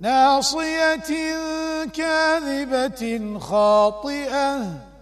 ناصية كاذبة خاطئة.